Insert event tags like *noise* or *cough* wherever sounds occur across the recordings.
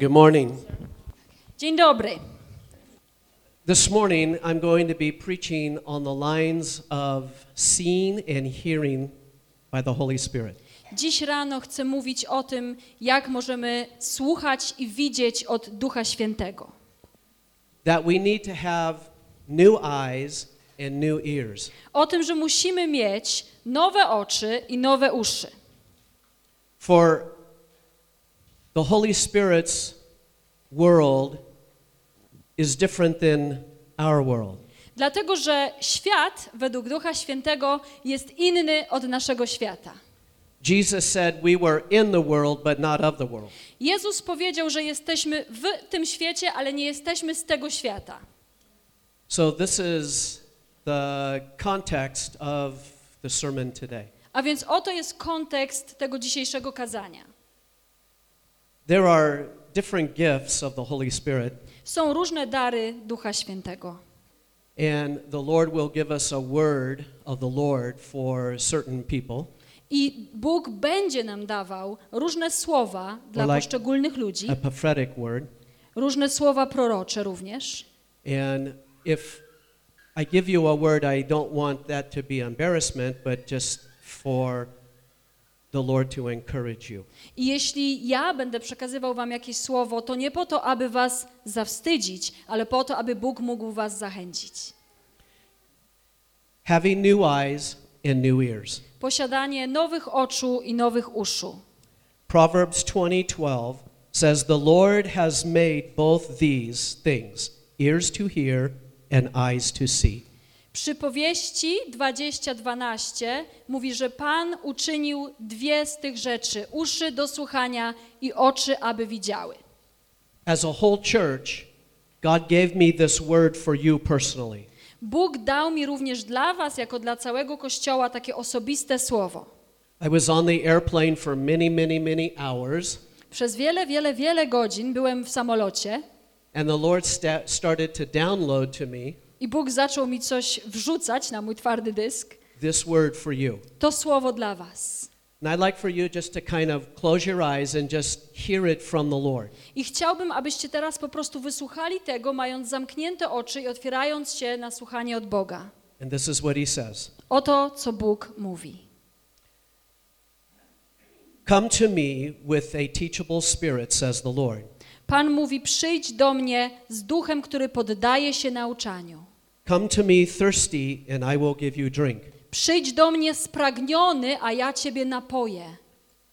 Good morning. Dzień dobry. This morning, I'm going to be preaching on the lines of seeing and hearing by the Holy Spirit. Dziś rano chcę mówić o tym, jak możemy słuchać i widzieć od Ducha Świętego. That we need to have new eyes and new ears. O tym, że musimy mieć nowe oczy i nowe uszy. For the Holy Spirit's world is different than our world. Dlatego, że świat według Ducha Świętego jest inny od naszego świata. Jesus said we were in the world, but not of the world. Jezus powiedział, że jesteśmy w tym świecie, ale nie jesteśmy z tego świata. So, this is the context of the sermon today. A więc oto jest kontekst tego dzisiejszego kazania. There are different gifts of the Holy Spirit, Są różne dary Ducha Świętego. and the Lord will give us a word of the Lord for certain people. I Bóg będzie nam dawał różne słowa dla like poszczególnych ludzi, a prophetic word. różne słowa prorocze również. And if I give you a word, I don't want that to be embarrassment, but just for the Lord to encourage you. I jeśli ja będę przekazywał wam jakieś słowo, to nie po to, aby was zawstydzić, ale po to, aby Bóg mógł was zachęcić. Having new eyes and new ears. Posiadanie nowych oczu i nowych uszu. Proverbs 20:12 says the Lord has made both these things, ears to hear and eyes to see. Przypowieści 20:12 mówi, że Pan uczynił dwie z tych rzeczy: uszy do słuchania i oczy, aby widziały. As a whole church, God gave me this word for you personally. Bóg dał mi również dla was, jako dla całego Kościoła, takie osobiste słowo. I was on the airplane for many, many, many hours, Przez wiele, wiele, wiele godzin byłem w samolocie and the Lord sta- started to download to me i Bóg zaczął mi coś wrzucać na mój twardy dysk. this word for you. To słowo dla was. And I'd like for you just to kind of close your eyes and just hear it from the Lord. I chciałbym, abyście teraz po prostu wysłuchali tego, mając zamknięte oczy i otwierając się na słuchanie od Boga. And this is what he says Oto, co Bóg mówi. Come to me with a teachable spirit, says the Lord. Pan mówi: Przyjdź do mnie z duchem, który poddaje się nauczaniu. Come to me thirsty, and I will give you drink. Przyjdź do mnie spragniony, a ja ciebie napoję.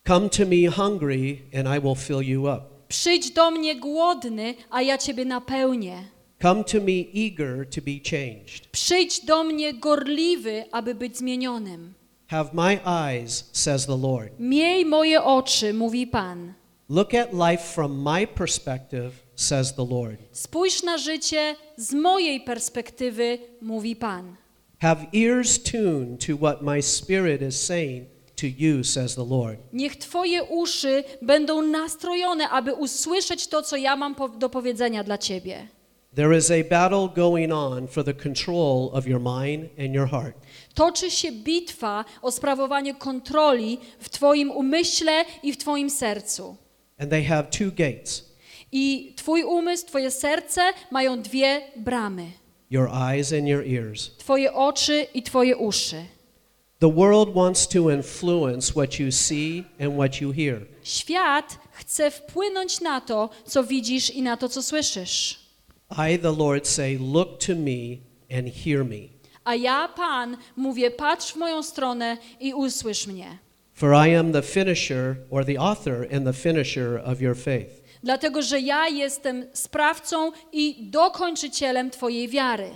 Come to me hungry, and I will fill you up. Przyjdź do mnie głodny, a ja ciebie napełnię. Come to me eager to be changed. Przyjdź do mnie gorliwy, aby być zmienionym. Have my eyes, says the Lord. Miej moje oczy, mówi Pan. Look at life from my perspective, says the Lord. Spójrz na życie z mojej perspektywy, mówi Pan. Have ears tuned to what my spirit is saying to you, says the Lord. Niech Twoje uszy będą nastrojone, aby usłyszeć to, co ja mam do powiedzenia dla Ciebie. There is a battle going on for the control of your mind and your heart. Toczy się bitwa o sprawowanie kontroli w Twoim umyśle i w Twoim sercu. And they have two gates I Twój umysł, Twoje serce mają dwie bramy: your eyes and your ears. Twoje oczy i Twoje uszy. The world wants to influence what you see and what you hear. Świat chce wpłynąć na to, co widzisz i na to, co słyszysz. I, the Lord, say, Look to me and hear me. A ja, Pan, mówię: patrz w moją stronę i usłysz mnie. For I am the finisher or the author and the finisher of your faith. Dlatego, że ja jestem sprawcą i dokończycielem Twojej wiary.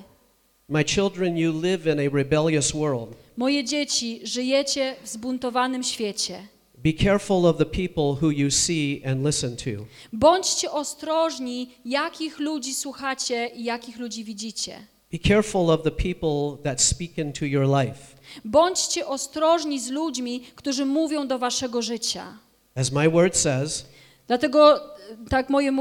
My children, you live in a rebellious world. Moje dzieci, żyjecie w zbuntowanym świecie. Be careful of the people who you see and listen to. Bądźcie ostrożni, jakich ludzi słuchacie i jakich ludzi widzicie. Be careful of the people that speak into your life. Bądźcie ostrożni z ludźmi, którzy mówią do waszego życia. As my word says, Dlatego e, tak moje,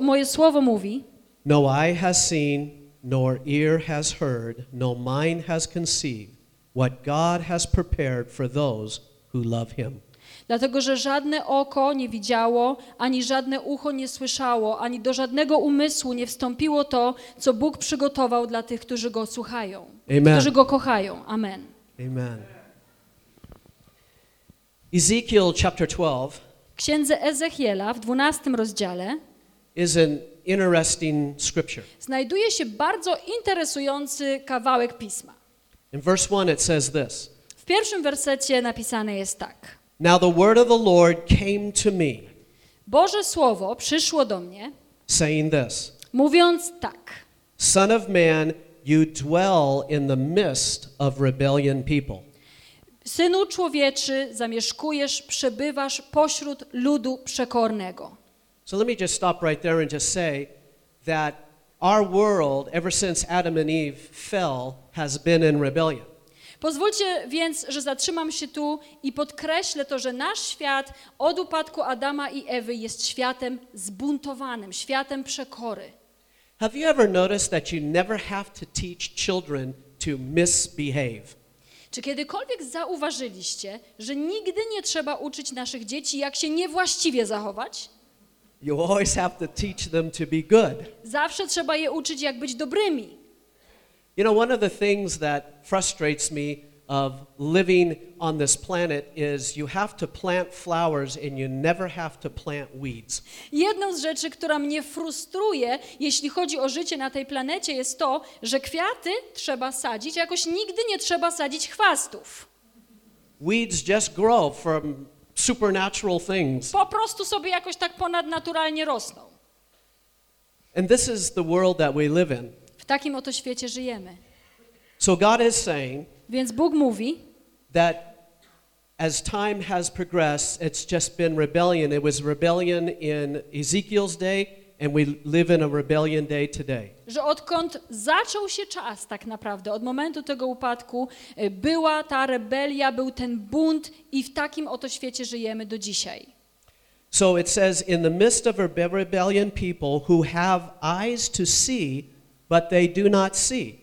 moje słowo mówi, no eye has seen, nor ear has heard, no mind has conceived what God has prepared for those who love him. Dlatego, że żadne oko nie widziało, ani żadne ucho nie słyszało, ani do żadnego umysłu nie wstąpiło to, co Bóg przygotował dla tych, którzy Go słuchają, Amen. którzy Go kochają. Amen. Amen. Ezekiel chapter 12 W księdze Ezechiela w 12 rozdziale is an interesting scripture. znajduje się bardzo interesujący kawałek pisma. In verse 1, it says this W pierwszym wersecie napisane jest tak. Now the word of the Lord came to me, Boże Słowo przyszło do mnie, saying this mówiąc tak. Son of man, you dwell in the midst of rebellion people. Synu człowieczy, zamieszkujesz, przebywasz pośród ludu przekornego. So let me just stop right there and just say that our world, ever since Adam and Eve fell, has been in rebellion. Pozwólcie więc, że zatrzymam się tu i podkreślę to, że nasz świat od upadku Adama i Ewy jest światem zbuntowanym, światem przekory. Have you ever noticed that you never have to teach children to misbehave? Czy kiedykolwiek zauważyliście, że nigdy nie trzeba uczyć naszych dzieci, jak się niewłaściwie zachować? You always have to teach them to be good. Zawsze trzeba je uczyć, jak być dobrymi. You know, one of the things that frustrates me of living on this planet is you have to plant flowers and you never have to plant weeds. Jedną z rzeczy, która mnie frustruje, jeśli chodzi o życie na tej planecie, jest to, że kwiaty trzeba sadzić, a jakoś nigdy nie trzeba sadzić chwastów. Weeds just grow from supernatural things. Po prostu sobie jakoś tak ponadnaturalnie rosną. And this is the world that we live in. W takim oto świecie żyjemy. So God is saying Więc Bóg mówi, that as time has progressed, it's just been rebellion. It was rebellion in Ezekiel's day, and we live in a rebellion day today. że odkąd zaczął się czas tak naprawdę, od momentu tego upadku, y, była ta rebelia, był ten bunt i w takim oto świecie żyjemy do dzisiaj. So it says, in the midst of a rebe- rebellion, people who have eyes to see, but they do not see,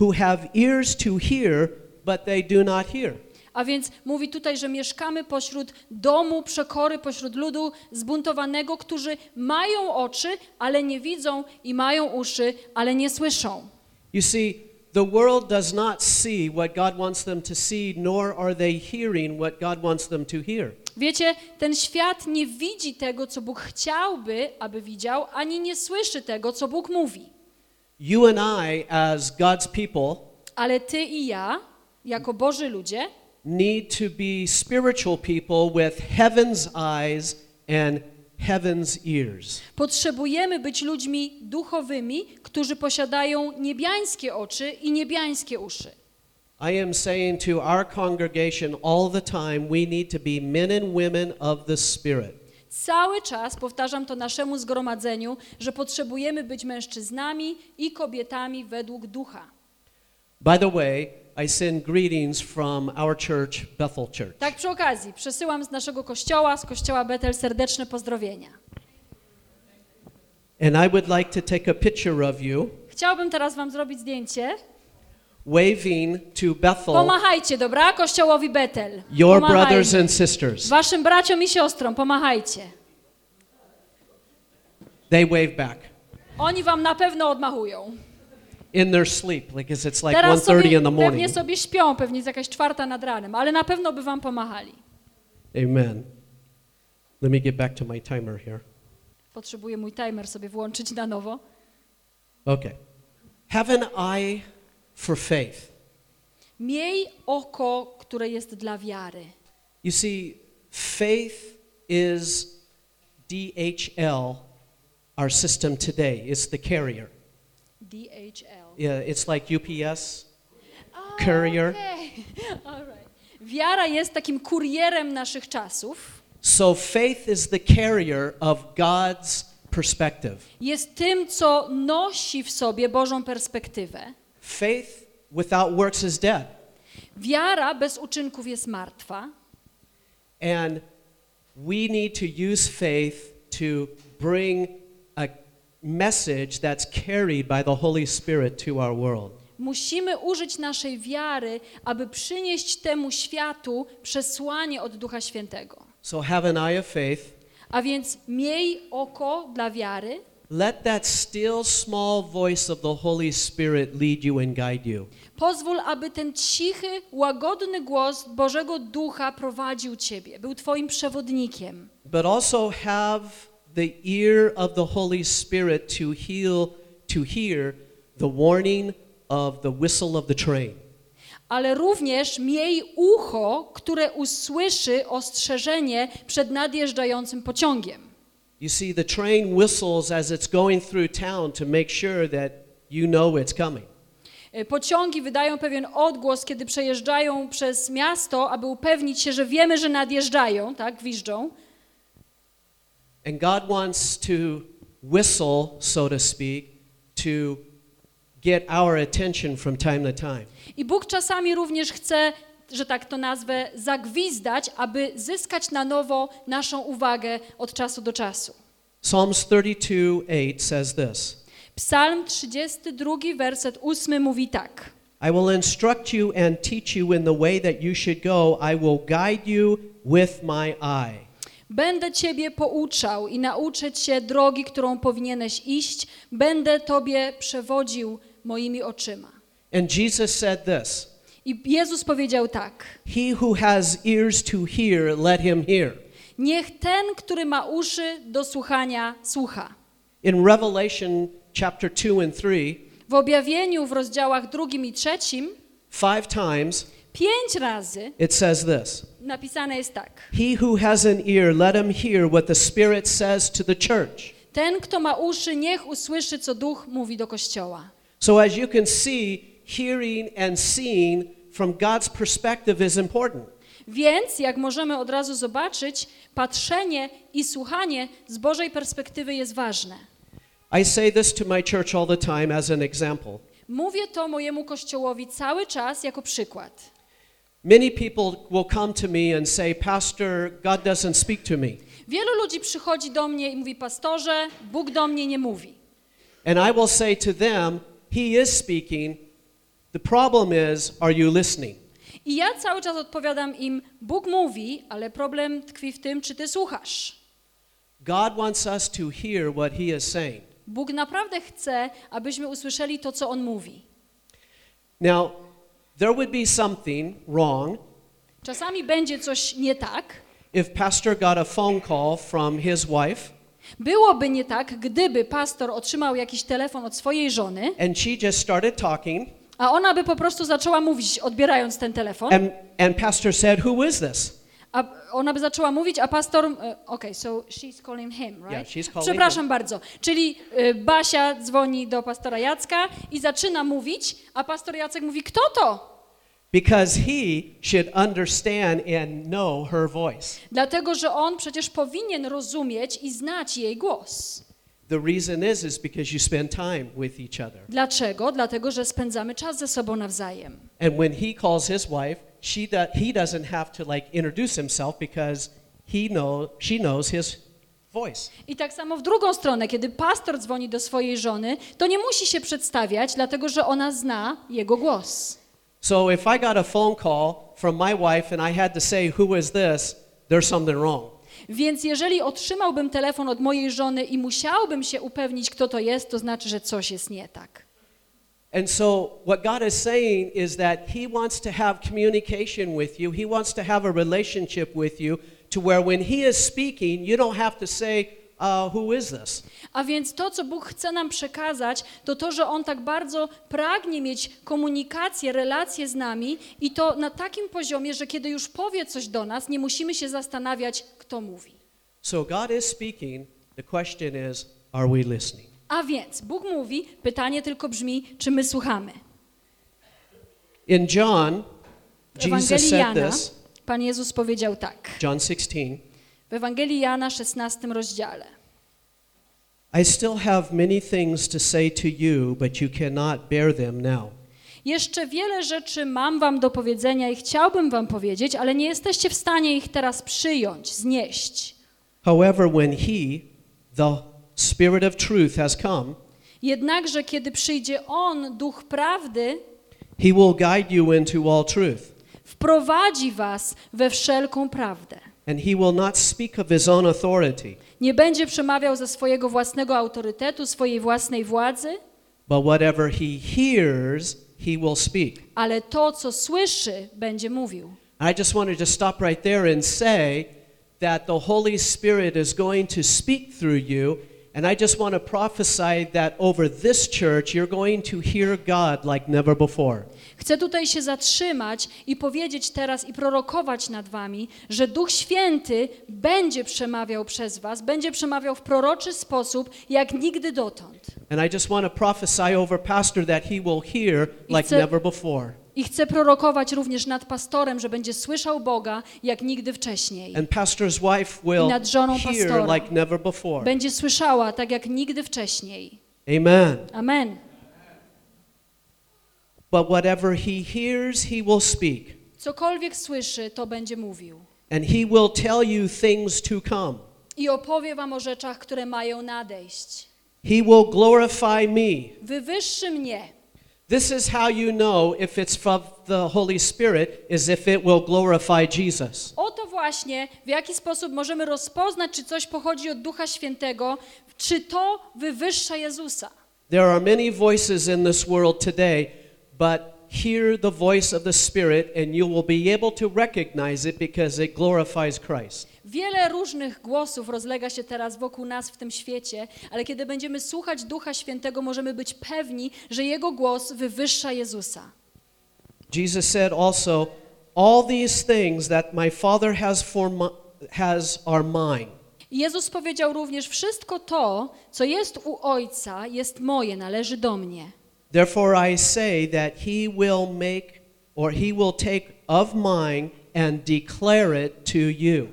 who have ears to hear, but they do not hear. A więc mówi tutaj, że mieszkamy pośród domu przekory, pośród ludu zbuntowanego, którzy mają oczy, ale nie widzą i mają uszy, ale nie słyszą. You see, the world does not see what God wants them to see, nor are they hearing what God wants them to hear. Wiecie, ten świat nie widzi tego, co Bóg chciałby, aby widział, ani nie słyszy tego, co Bóg mówi. You and I, as God's people, Ale ty i ja, jako Boży ludzie, need to be spiritual people with heaven's eyes and heaven's ears. potrzebujemy być ludźmi duchowymi, którzy posiadają niebiańskie oczy i niebiańskie uszy. I am saying to our congregation all the time we need to be men and women of the Spirit. Cały czas powtarzam to naszemu zgromadzeniu, że potrzebujemy być mężczyznami i kobietami według ducha. By the way, I send greetings from our church, Bethel Church. Tak przy okazji, przesyłam z naszego kościoła, z kościoła Betel serdeczne pozdrowienia. And I would like to take a picture of you Chciałabym teraz wam zrobić zdjęcie. Waving to Bethel, Pomachajcie, dobra? Kościołowi Betel. your Pomachajcie. brothers and sisters. Waszym braciom i siostrom pomachajcie. They wave back Oni wam na pewno odmachują. in their sleep, as it's like Teraz 1.30 sobie, in the morning. pewnie sobie śpią, pewnie jest jakaś czwarta nad ranem, ale na pewno by wam pomachali. Amen. Let me get back to my timer here. Potrzebuję mój timer sobie włączyć na nowo. Okay. Have an eye for faith. Miej oko, które jest dla wiary. You see, faith is DHL, our system today. It's the carrier. DHL. Yeah, it's like UPS. A, Courier. okej. *laughs* Alright. Wiara jest takim kurierem naszych czasów. So faith is the carrier of God's perspective. Jest tym, co nosi w sobie Bożą perspektywę. Faith without works is dead. Wiara bez uczynków jest martwa. And we need to use faith to bring a message that's carried by the Holy Spirit to our world. musimy użyć naszej wiary, aby przynieść temu światu przesłanie od Ducha Świętego. So have an eye of faith. A więc miej oko dla wiary, Let that still small voice of the Holy Spirit lead you and guide you. pozwól, aby ten cichy, łagodny głos Bożego Ducha prowadził ciebie, był twoim przewodnikiem. But also have the ear of the Holy Spirit to heal to hear the warning of the whistle of the train. Ale również miej ucho, które usłyszy ostrzeżenie przed nadjeżdżającym pociągiem. You see, the train whistles as it's going through town to make sure that you know it's coming. E, Pociągi wydają pewien odgłos, kiedy przejeżdżają przez miasto, aby upewnić się, że wiemy, że nadjeżdżają, tak, gwiżdżą. And God wants to whistle, so to speak, to get our attention from time to time. I Bóg czasami również chce, że tak to nazwę, zagwizdać, aby zyskać na nowo naszą uwagę od czasu do czasu. Psalms 32 8 says this Psalm 32, werset 8 mówi tak. I will instruct you and teach you in the way that you should go. I will guide you with my eye. Będę Ciebie pouczał i nauczę Cię drogi, którą powinieneś iść. Będę Tobie przewodził moimi oczyma. And Jesus said this I Jezus powiedział tak. He who has ears to hear, let him hear. Niech ten, który ma uszy do słuchania, słucha. In Revelation chapter 2 and 3, W objawieniu w rozdziałach drugim i trzecim five times pięć razy it says this napisane jest tak. He who has an ear, let him hear what the Spirit says to the church. Ten, kto ma uszy, niech usłyszy, co Duch mówi do Kościoła. So, as you can see, hearing and seeing from God's perspective is important. Więc, jak możemy od razu zobaczyć, patrzenie i słuchanie z Bożej perspektywy jest ważne. I say this to my church all the time as an example. Mówię to mojemu Kościołowi cały czas jako przykład. Many people will come to me and say, Pastor, God doesn't speak to me. Wielu ludzi przychodzi do mnie i mówi, pastorze, Bóg do mnie nie mówi. And I will say to them, He is speaking. The problem is, are you listening? I ja cały czas odpowiadam im, Bóg mówi, ale problem tkwi w tym, czy ty słuchasz. God wants us to hear what He is saying. Bóg naprawdę chce, abyśmy usłyszeli to, co On mówi. Now, there would be something wrong Czasami będzie coś nie tak. if Pastor got a phone call from his wife Byłoby nie tak, gdyby pastor otrzymał jakiś telefon od swojej żony, and she just started talking, a ona by po prostu zaczęła mówić, odbierając ten telefon, and, and Pastor said, Who is this? a ona by zaczęła mówić, a pastor, e, okej, so she's calling him, right? Yeah, she's calling Przepraszam bardzo. Czyli e, Basia dzwoni do pastora Jacka i zaczyna mówić, a pastor Jacek mówi, kto to? Because he should understand and know her voice. Dlatego, że on przecież powinien rozumieć i znać jej głos. The reason is is because you spend time with each other. Dlaczego? Dlatego, że spędzamy czas ze sobą nawzajem. And when he calls his wife, she do, he doesn't have to like introduce himself because he know she knows his voice. I tak samo w drugą stronę, kiedy pastor dzwoni do swojej żony, to nie musi się przedstawiać, dlatego że ona zna jego głos. So if I got a phone call from my wife and I had to say who is this, there's something wrong. Więc jeżeli otrzymałbym telefon od mojej żony i musiałbym się upewnić, kto to jest, to znaczy, że coś jest nie tak. And so, what God is saying is that He wants to have communication with you. He wants to have a relationship with you to where when He is speaking, you don't have to say, uh, Who is this? A więc to, co Bóg chce nam przekazać, to to, że On tak bardzo pragnie mieć komunikację, relację z nami i to na takim poziomie, że kiedy już powie coś do nas, nie musimy się zastanawiać, kto mówi. So, God is speaking. The question is, Are we listening? A więc Bóg mówi, pytanie tylko brzmi, czy my słuchamy. In John, Jesus said this, Pan Jezus powiedział tak. John 16, W Ewangelii Jana 16 rozdziale. I still have many things to say to you, but you cannot bear them now. Jeszcze wiele rzeczy mam wam do powiedzenia i chciałbym wam powiedzieć, ale nie jesteście w stanie ich teraz przyjąć, znieść. However, when He, the Spirit of truth, has come, Jednakże kiedy przyjdzie On, Duch Prawdy, he will guide you into all truth. wprowadzi was we wszelką prawdę. And he will not speak of his own authority, Nie będzie przemawiał ze swojego własnego autorytetu, swojej własnej władzy, but whatever he hears, he will speak. ale to, co słyszy, będzie mówił. I just wanted to stop right there and say that the Holy Spirit is going to speak through you. And I just want to prophesy that over this church, you're going to hear God like never before. Chcę tutaj się zatrzymać i powiedzieć teraz i prorokować nad wami, że Duch Święty będzie przemawiał przez was, będzie przemawiał w proroczy sposób, jak nigdy dotąd. And I just want to prophesy over Pastor that he will hear like chcę- never before. I chcę prorokować również nad pastorem, że będzie słyszał Boga jak nigdy wcześniej. And Pastor's wife will nad żoną hear pastora. like never before. Będzie słyszała tak jak nigdy wcześniej. Amen. Amen. But whatever he hears, he will speak. Cokolwiek słyszy, to będzie mówił. And he will tell you things to come. I opowie wam o rzeczach, które mają nadejść. He will glorify me. Wywyższy mnie. This is how you know if it's from the Holy Spirit, is if it will glorify Jesus. Oto właśnie, w jaki sposób możemy rozpoznać, czy coś pochodzi od Ducha Świętego, czy to wywyższa Jezusa. There are many voices in this world today, but hear the voice of the Spirit and you will be able to recognize it because it glorifies Christ. Wiele różnych głosów rozlega się teraz wokół nas w tym świecie, ale kiedy będziemy słuchać Ducha Świętego, możemy być pewni, że Jego głos wywyższa Jezusa. Jesus said also, All these things that my Father has, for mi- has are mine. Jezus powiedział również: Wszystko to, co jest u Ojca, jest moje, należy do mnie. Therefore I say that he will make or he will take of mine and declare it to you.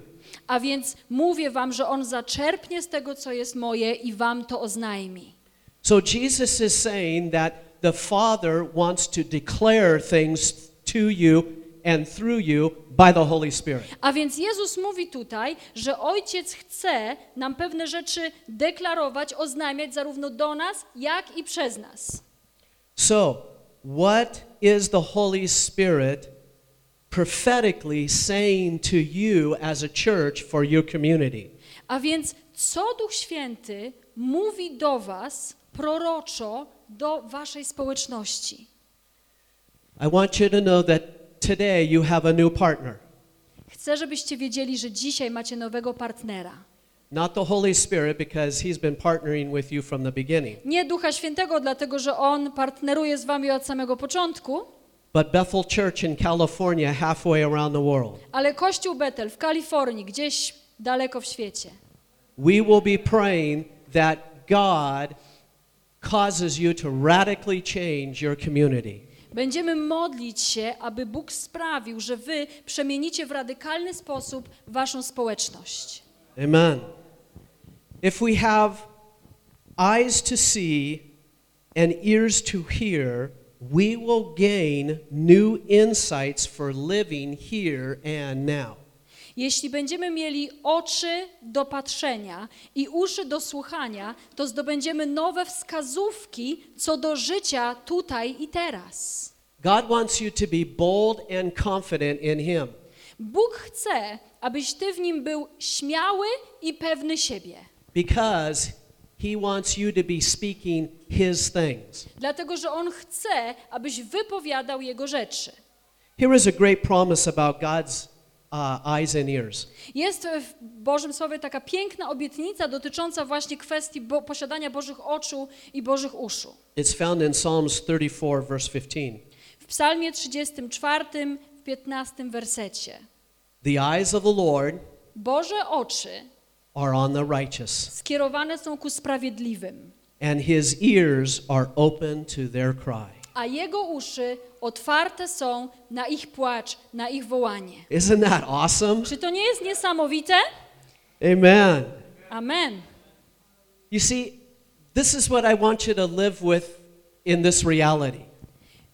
A więc mówię wam, że On zaczerpnie z tego, co jest moje, i wam to oznajmi. So Jesus is saying that the Father wants to declare things to you and through you by the Holy Spirit. A więc Jezus mówi tutaj, że Ojciec chce nam pewne rzeczy deklarować, oznajmiać zarówno do nas, jak i przez nas. So, what is the Holy Spirit prophetically saying to you as a church for your community? A więc co Duch Święty mówi do was proroczo do waszej społeczności? I want you to know that today you have a new partner. Chcę, żebyście wiedzieli, że dzisiaj macie nowego partnera. Not the Holy Spirit, because He's been partnering with you from the beginning, Nie Ducha Świętego, dlatego że On partneruje z wami od samego początku, but Bethel Church in California, halfway around the world. ale Kościół Betel w Kalifornii, gdzieś daleko w świecie. We will be praying that God causes you to radically change your community. Będziemy modlić się, aby Bóg sprawił, że wy przemienicie w radykalny sposób waszą społeczność. Amen. If we have eyes to see and ears to hear, we will gain new insights for living here and now. Jeśli będziemy mieli oczy do patrzenia i uszy do słuchania, to zdobędziemy nowe wskazówki co do życia tutaj i teraz. God wants you to be bold and confident in Him. Bóg chce, abyś ty w nim był śmiały i pewny siebie. Because he wants you to be speaking his things. Dlatego, że On chce, abyś wypowiadał Jego rzeczy. Here is a great promise about God's uh, eyes and ears. Jest w Bożym Słowie taka piękna obietnica dotycząca właśnie kwestii bo posiadania Bożych oczu i Bożych uszu. It's found in Psalms 34, verse 15. W Psalmie 34, w 15 wersecie. The eyes of the Lord Boże oczy are on the righteous, skierowane są ku sprawiedliwym, and his ears are open to their cry. a Jego uszy otwarte są na ich płacz, na ich wołanie. Isn't that awesome? Czy to nie jest niesamowite? Amen. Amen. You see, this is what I want you to live with in this reality.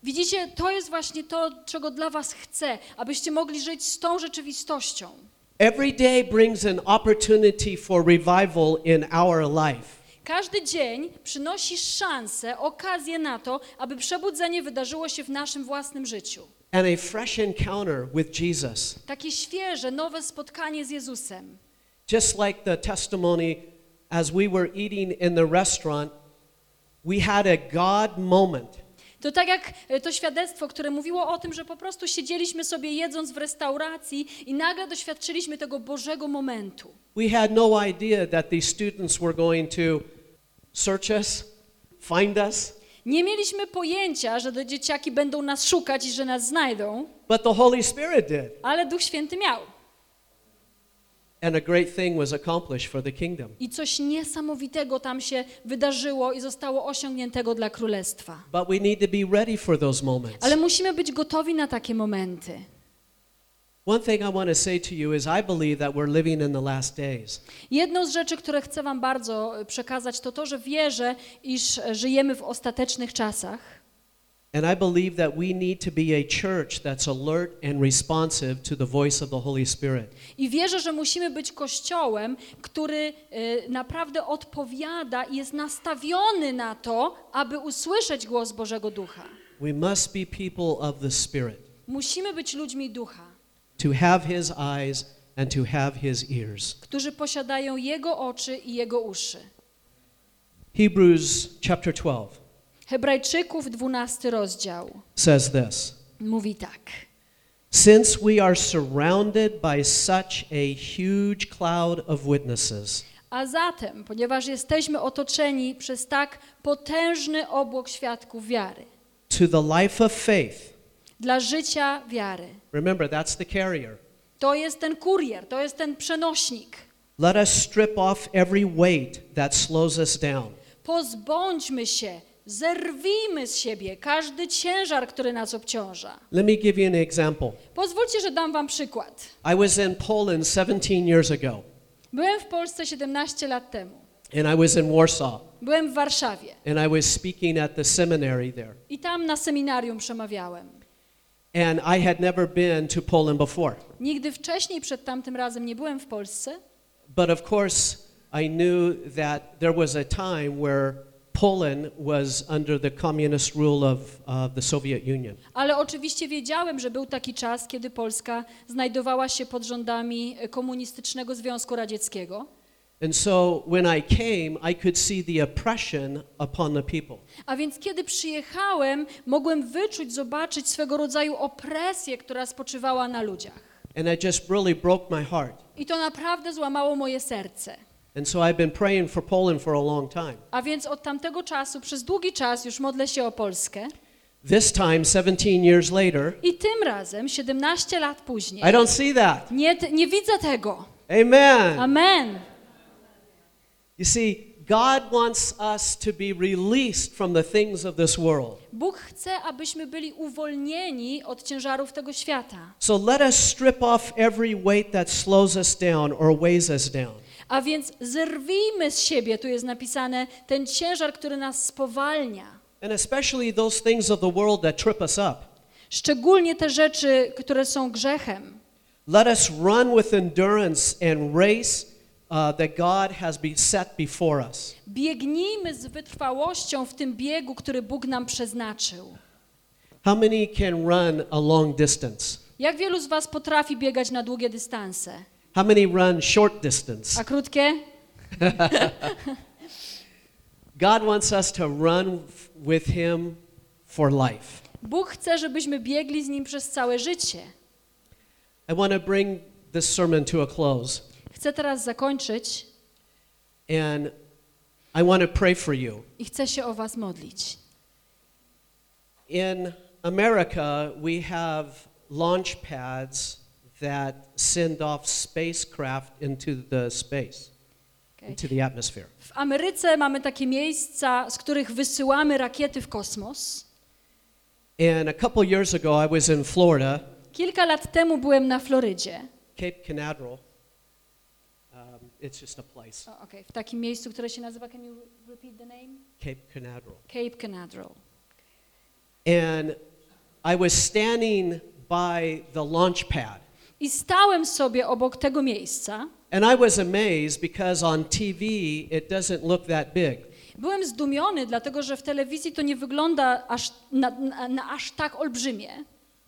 Widzicie, to jest właśnie to, czego dla was chcę, abyście mogli żyć z tą rzeczywistością. Every day brings an opportunity for revival in our life. Każdy dzień przynosi szansę, okazję na to, aby przebudzenie wydarzyło się w naszym własnym życiu. and a fresh encounter with Jesus. Takie świeże, nowe spotkanie z Jezusem. Just like the testimony as we were eating in the restaurant, we had a God moment. To tak jak e, to świadectwo, które mówiło o tym, że po prostu siedzieliśmy sobie jedząc w restauracji i nagle doświadczyliśmy tego Bożego momentu. We had no idea that these students were going to search us, find us, Nie mieliśmy pojęcia, że te dzieciaki będą nas szukać i że nas znajdą, but the Holy Spirit did. ale Duch Święty miał. And a great thing was accomplished for the kingdom. I coś niesamowitego tam się wydarzyło i zostało osiągniętego dla królestwa. But we need to be ready for those moments. Ale musimy być gotowi na takie momenty. One thing I want to say to you is I believe that we're living in the last days. Jedną z rzeczy, które chcę Wam bardzo przekazać, to to, że wierzę, iż żyjemy w ostatecznych czasach. And I believe that we need to be a church that's alert and responsive to the voice of the Holy Spirit. I wierzę, że musimy być kościołem, który e, naprawdę odpowiada i jest nastawiony na to, aby usłyszeć głos Bożego Ducha. We must be people of the Spirit, Musimy być ludźmi ducha, to have His eyes and to have His ears. którzy posiadają Jego oczy i Jego uszy. Hebrews chapter 12 Hebrajczyków 12 rozdział says this mówi tak. Since we are surrounded by such a huge cloud of witnesses, A zatem, ponieważ jesteśmy otoczeni przez tak potężny obłok świadków wiary, to the life of faith, dla życia wiary, remember that's the carrier. to jest ten kurier, to jest ten przenośnik. Let us strip off every weight that slows us down. Pozbądźmy się, zerwijmy z siebie każdy ciężar, który nas obciąża. Let me give you an example. Pozwólcie, że dam wam przykład. I was in Poland 17 years ago, Byłem w Polsce 17 lat temu. and I was in Warsaw, Byłem w Warszawie and I was speaking at the seminary there. i tam na seminarium przemawiałem. And I had never been to Poland before. Nigdy wcześniej przed tamtym razem nie byłem w Polsce, But of course, I knew that there was a time where Poland was under the communist rule of uh, the Soviet Union. ale oczywiście wiedziałem, że był taki czas, kiedy Polska znajdowała się pod rządami komunistycznego Związku Radzieckiego. And so when I came, I could see the oppression upon the people. A więc kiedy przyjechałem, mogłem wyczuć, zobaczyć swego rodzaju opresję, która spoczywała na ludziach. And it just really broke my heart. I to naprawdę złamało moje serce. And so I've been praying for Poland for a long time. A więc od tamtego czasu, przez długi czas już modlę się o Polskę. This time, 17 years later, I tym razem, 17 lat później, I don't see that. nie, nie widzę tego. Amen. Amen. You see, God wants us to be released from the things of this world. Bóg chce, abyśmy byli uwolnieni od ciężarów tego świata. So let us strip off every weight that slows us down or weighs us down. A więc zerwijmy z siebie, tu jest napisane, ten ciężar, który nas spowalnia. And especially those things of the world that trip us up. Szczególnie te rzeczy, które są grzechem. Let us run with endurance and race uh, that God has be set before us. Biegnijmy z wytrwałością w tym biegu, który Bóg nam przeznaczył. How many can run a long distance? Jak wielu z Was potrafi biegać na długie dystanse? How many run short distance? A krótkie? *laughs* God wants us to run with Him for life. Bóg chce, żebyśmy biegli z Nim przez całe życie. I want to bring this sermon to a close, Chcę teraz zakończyć and I want to pray for you. i chcę się o Was modlić. In America, we have launch pads that send off spacecraft into the space, Okay. into the atmosphere. W Ameryce mamy takie miejsca, z których wysyłamy rakiety w kosmos. And a couple years ago, I was in Florida, Kilka lat temu byłem na Florydzie. Cape Canaveral. Um, it's just a place, O, okej, w takim miejscu, które się nazywa, can you repeat the name? Cape Canaveral. Cape Canaveral. And I was standing by the launch pad. I stałem sobie obok tego miejsca. And I was amazed because on TV it doesn't look that big. Byłem zdumiony, dlatego że w telewizji to nie wygląda aż na, na, na aż tak olbrzymie.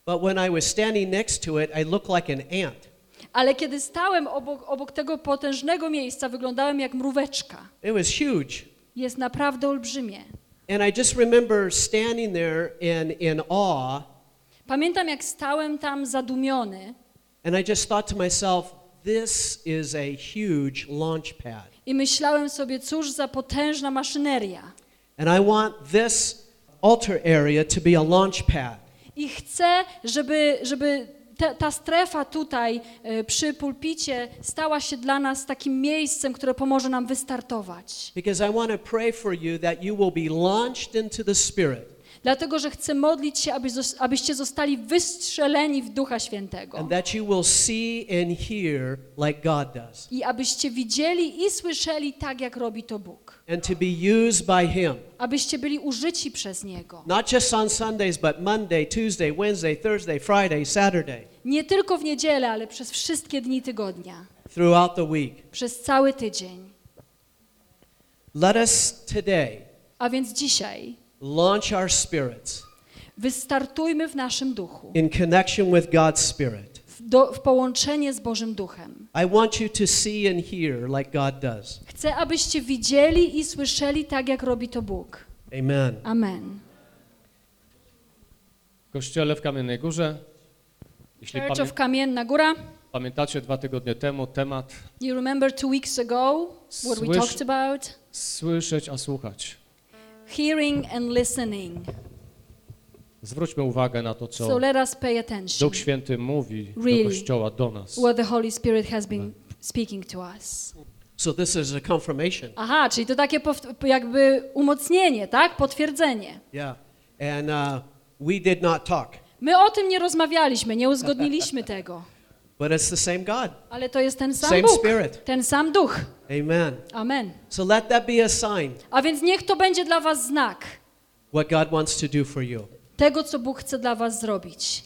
But when I was standing next to it, I looked like an ant. Ale kiedy stałem obok, obok tego potężnego miejsca, wyglądałem jak mróweczka. It was huge. Jest naprawdę olbrzymie. And I just remember standing there in, in awe, Pamiętam, jak stałem tam zadumiony and I just thought to myself, this is a huge launch pad. i myślałem sobie, cóż za potężna maszyneria. And I want this altar area to be a launch pad. I chcę, żeby, żeby te, ta strefa tutaj e, przy pulpicie stała się dla nas takim miejscem, które pomoże nam wystartować. Because I want to pray for you that you will be launched into the Spirit Dlatego, że chcę modlić się, aby, abyście zostali wystrzeleni w Ducha Świętego. and that you will see and hear like God does. I abyście widzieli i słyszeli tak, jak robi to Bóg. And to be used by Him. Abyście byli użyci przez Niego. Not just on Sundays, but Monday, Tuesday, Wednesday, Thursday, Friday, Saturday, Nie tylko w niedzielę, ale przez wszystkie dni tygodnia. throughout the week. Przez cały tydzień. Let us today A więc dzisiaj launch our spirits wystartujmy w naszym duchu. in connection with God's Spirit. W, do, w połączenie z Bożym Duchem. I want you to see and hear like God does. Chcę, abyście widzieli i słyszeli tak, jak robi to Bóg. Amen. Amen. Kościele w Kamiennej Górze, jeśli Church of Kamienna Góra. pamiętacie dwa tygodnie temu temat You remember two weeks ago what we talked about? słyszeć, a słuchać. Hearing and listening. Zwróćmy uwagę na to, co So let us pay attention. Duch Święty mówi Really? do Kościoła, do nas. What the Holy Spirit has been speaking to us. So this is a confirmation. Aha, czyli to takie jakby umocnienie, tak? Potwierdzenie. Yeah. And uh, we did not talk, My o tym nie rozmawialiśmy, nie uzgodniliśmy *laughs* tego. But it's the same God. Ale to jest ten sam Same Bóg, Spirit. ten sam Duch. Amen. Amen. So let that be a sign A więc niech to będzie dla was znak what God wants to do for you. tego, co Bóg chce dla was zrobić.